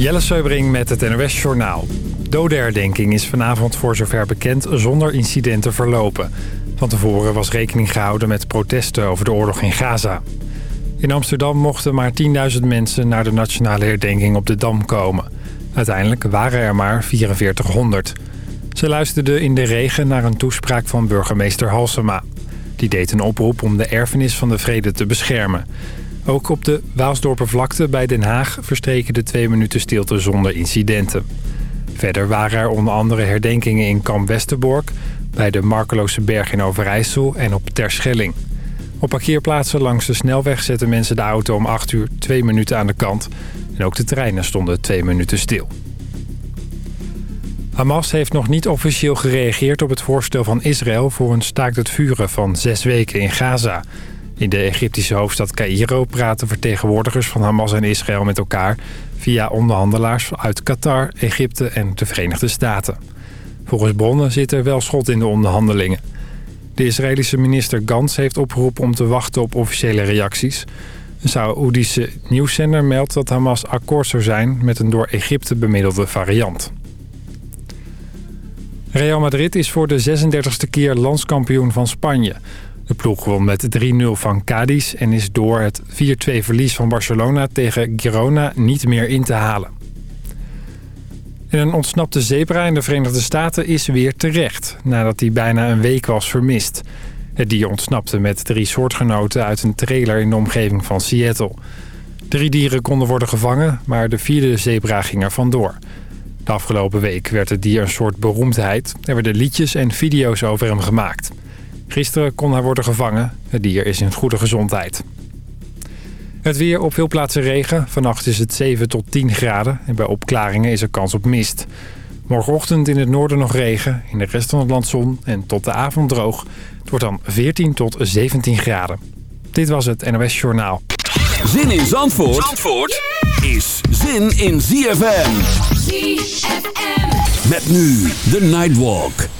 Jelle Seubring met het NOS Journaal. Dodenherdenking is vanavond voor zover bekend zonder incidenten verlopen. Van tevoren was rekening gehouden met protesten over de oorlog in Gaza. In Amsterdam mochten maar 10.000 mensen naar de nationale herdenking op de Dam komen. Uiteindelijk waren er maar 4400. Ze luisterden in de regen naar een toespraak van burgemeester Halsema. Die deed een oproep om de erfenis van de vrede te beschermen. Ook op de Waalsdorpervlakte bij Den Haag verstreken de twee minuten stilte zonder incidenten. Verder waren er onder andere herdenkingen in Kamp Westerbork... bij de Markeloze Berg in Overijssel en op Terschelling. Op parkeerplaatsen langs de snelweg zetten mensen de auto om 8 uur twee minuten aan de kant. En ook de treinen stonden twee minuten stil. Hamas heeft nog niet officieel gereageerd op het voorstel van Israël... voor een staakt het vuren van zes weken in Gaza... In de Egyptische hoofdstad Cairo praten vertegenwoordigers van Hamas en Israël met elkaar... via onderhandelaars uit Qatar, Egypte en de Verenigde Staten. Volgens bronnen zit er wel schot in de onderhandelingen. De Israëlische minister Gans heeft opgeroepen om te wachten op officiële reacties. Een Saoedische nieuwszender meldt dat Hamas akkoord zou zijn met een door Egypte bemiddelde variant. Real Madrid is voor de 36e keer landskampioen van Spanje... De ploeg won met 3-0 van Cadiz en is door het 4-2 verlies van Barcelona tegen Girona niet meer in te halen. En een ontsnapte zebra in de Verenigde Staten is weer terecht, nadat hij bijna een week was vermist. Het dier ontsnapte met drie soortgenoten uit een trailer in de omgeving van Seattle. Drie dieren konden worden gevangen, maar de vierde zebra ging er vandoor. De afgelopen week werd het dier een soort beroemdheid. Er werden liedjes en video's over hem gemaakt. Gisteren kon hij worden gevangen. Het dier is in goede gezondheid. Het weer op veel plaatsen regen. Vannacht is het 7 tot 10 graden. En bij opklaringen is er kans op mist. Morgenochtend in het noorden nog regen. In de rest van het land zon. En tot de avond droog. Het wordt dan 14 tot 17 graden. Dit was het NOS Journaal. Zin in Zandvoort, Zandvoort is zin in ZFM. ZFM. Met nu de Nightwalk.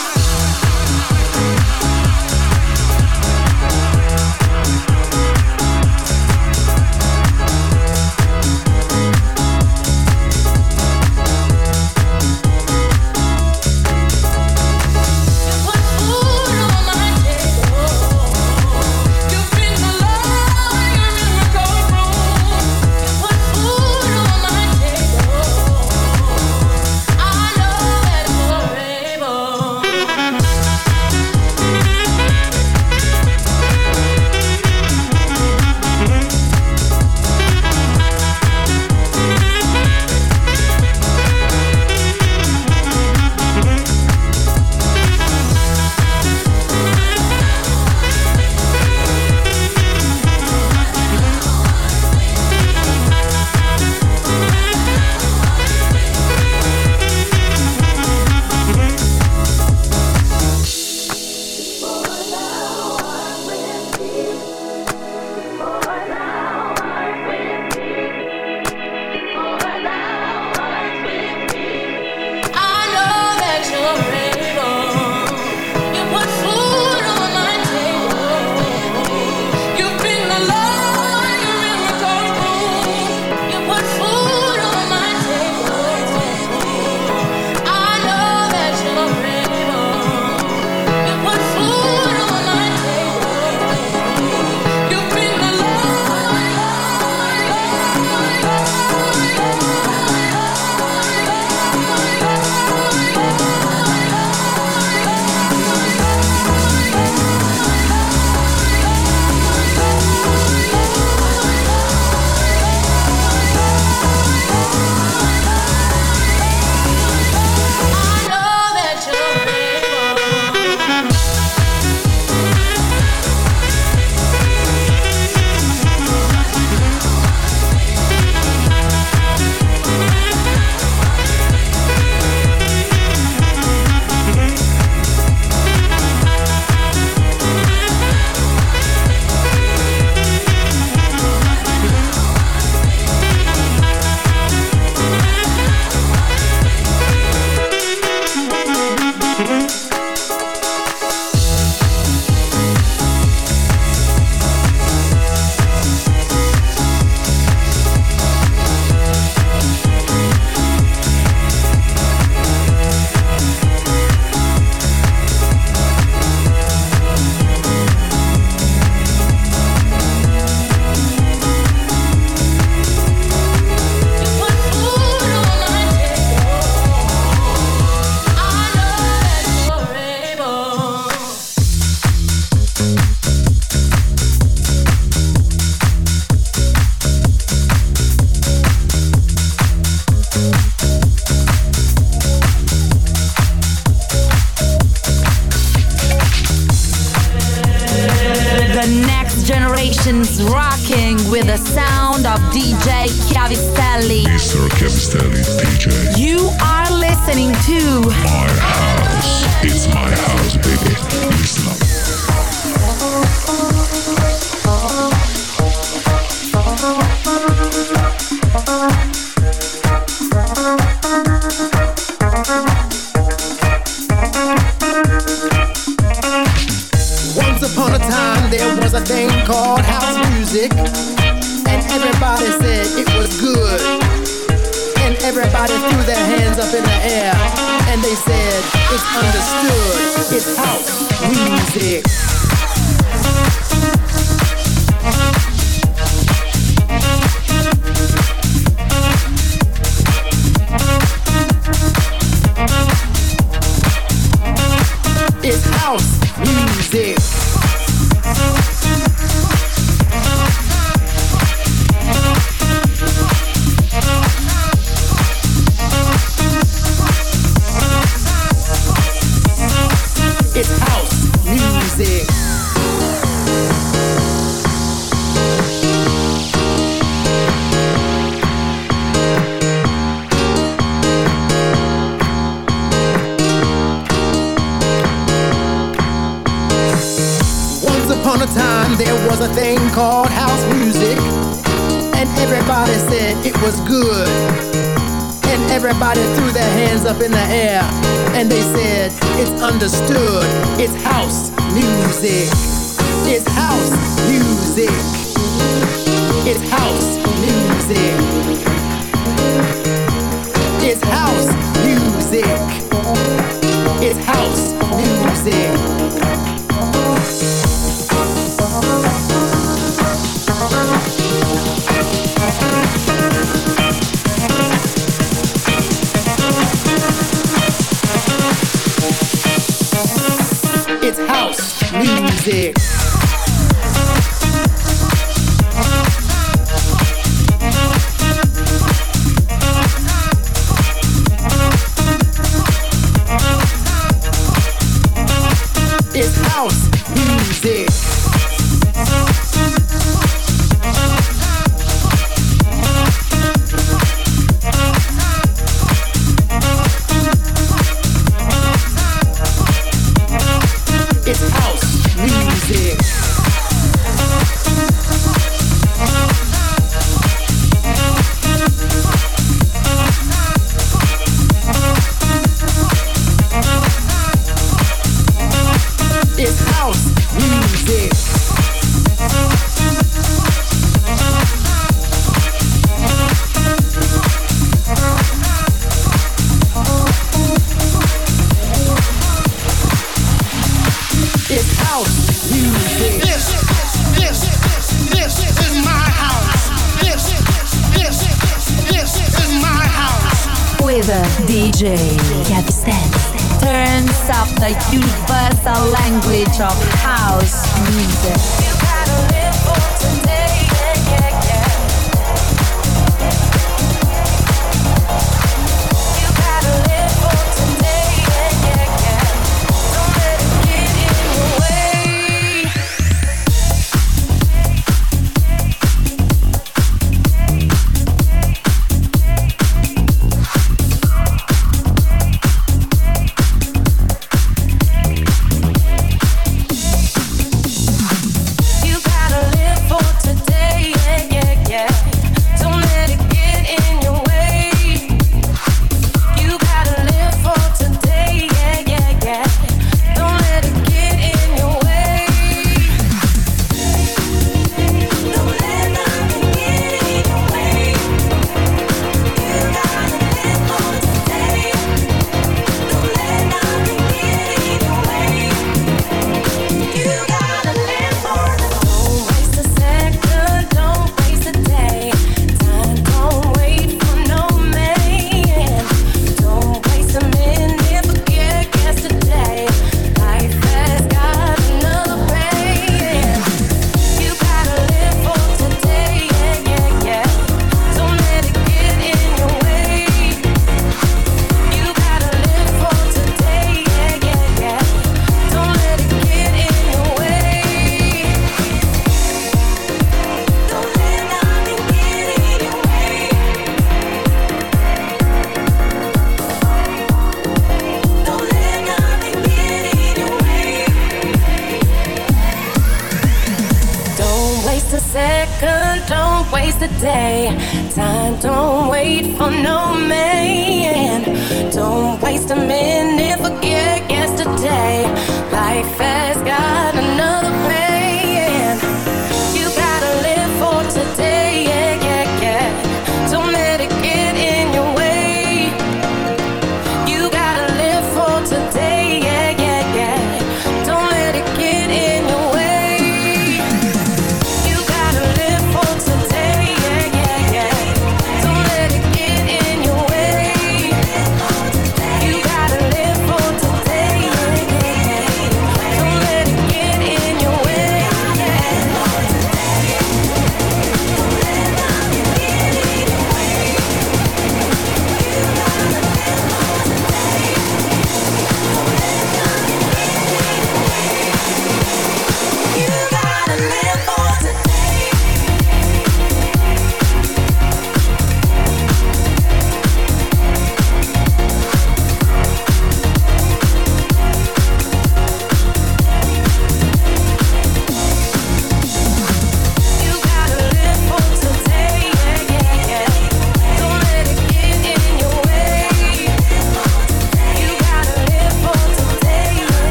Music.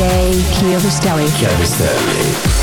DJ Kiovistelli. Kiovistelli.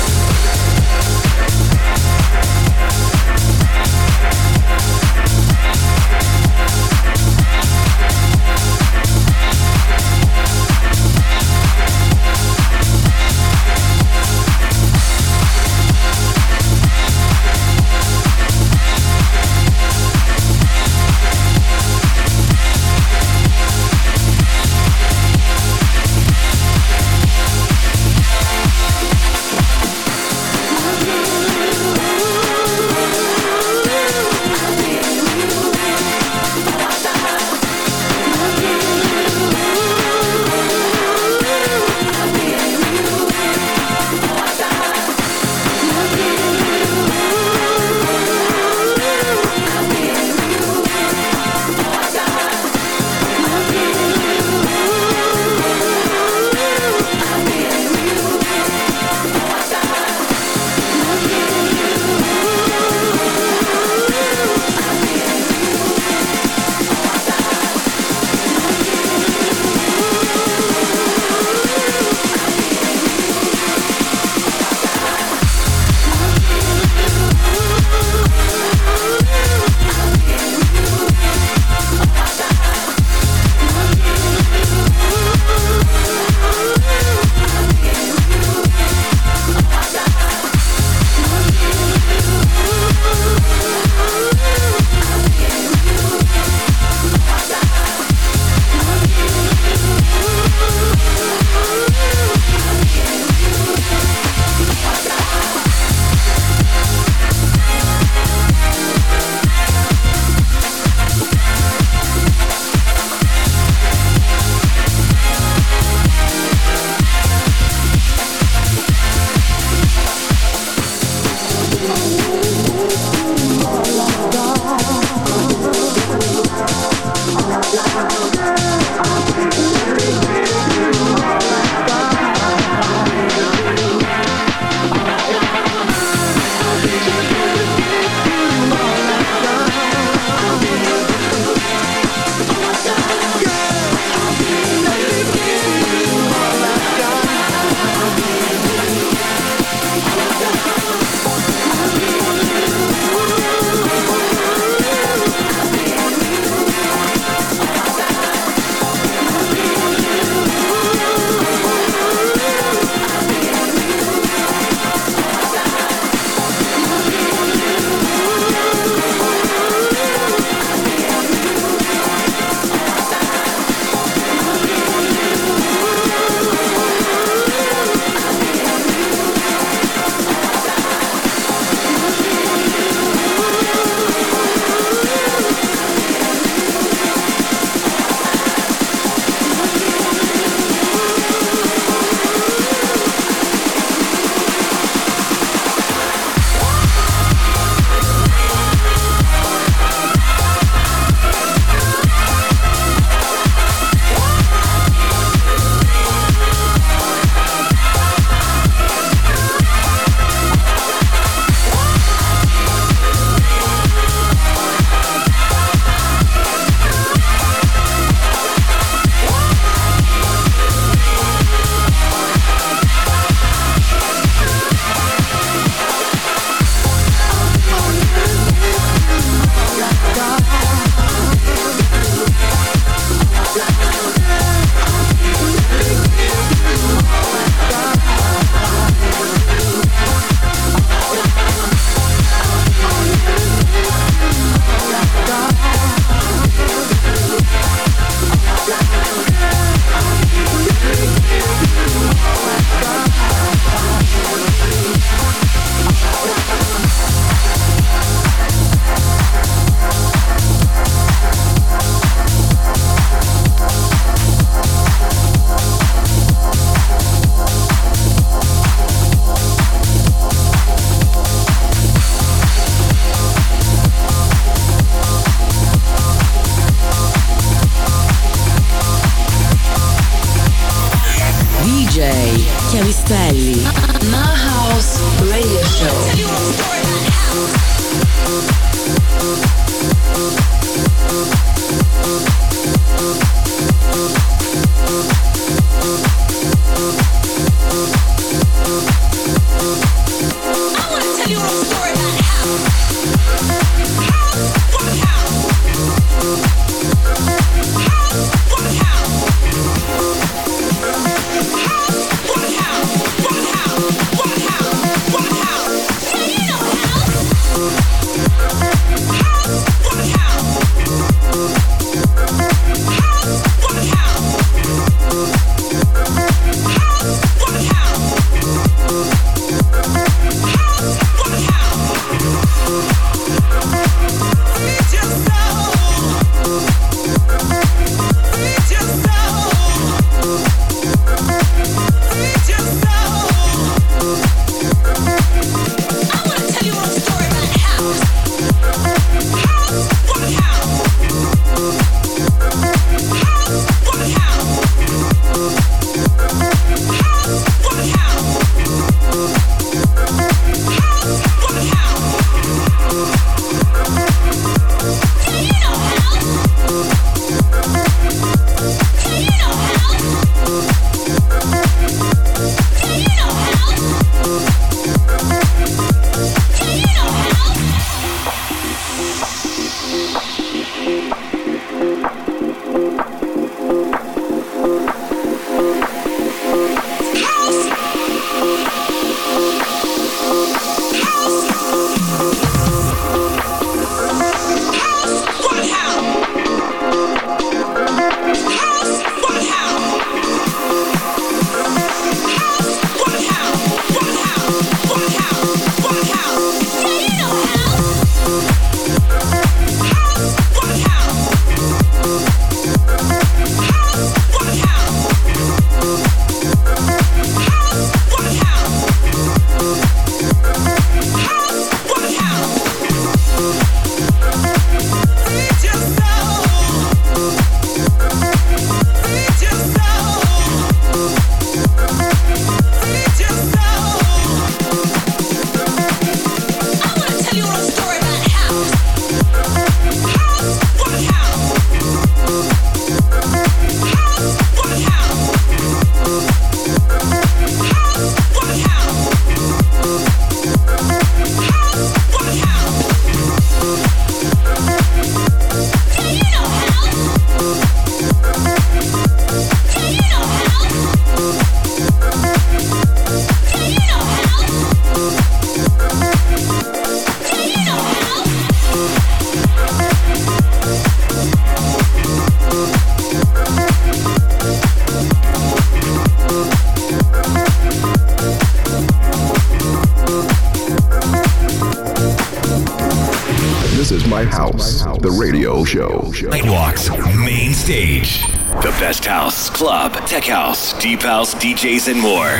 Tech house, deep house, DJs, and more.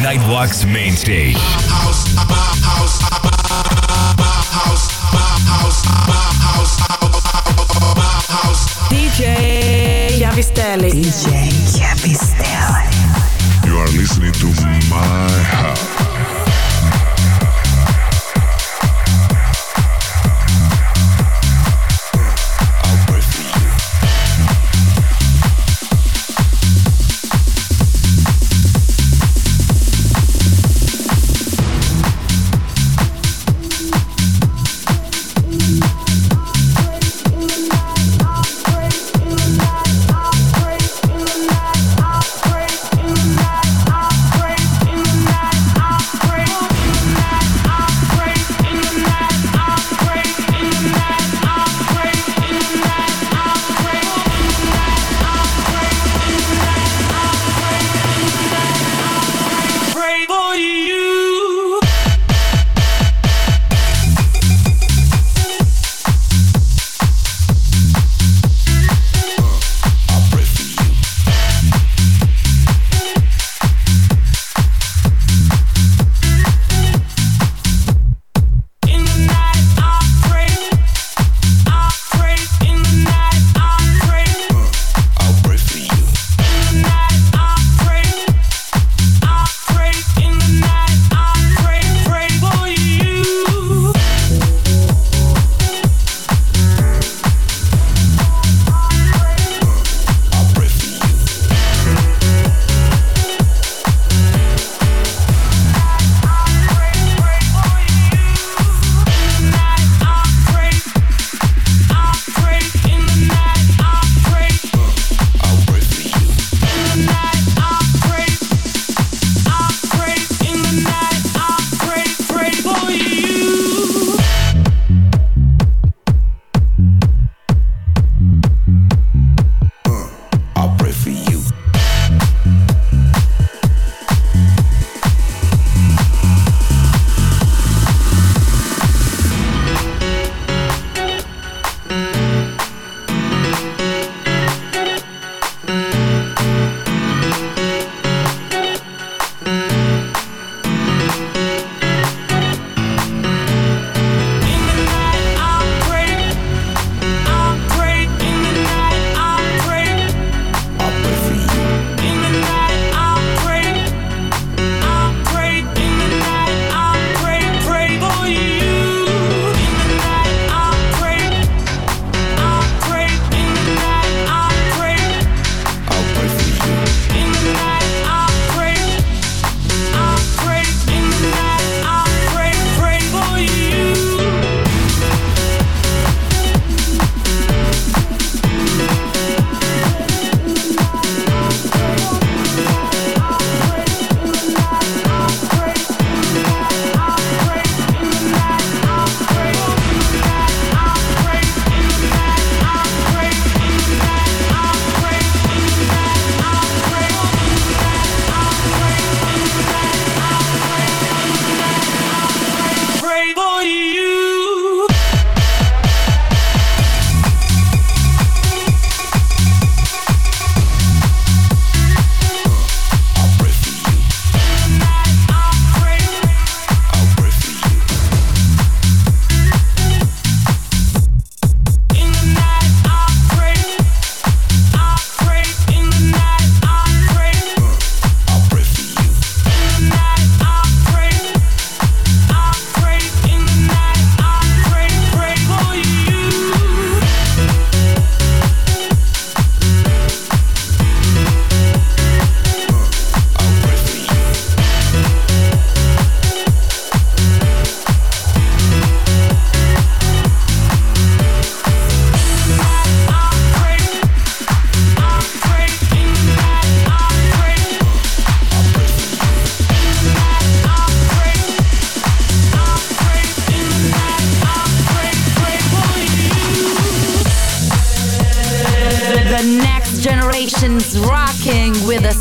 Nightwalk's main stage. DJ Javistelli. DJ.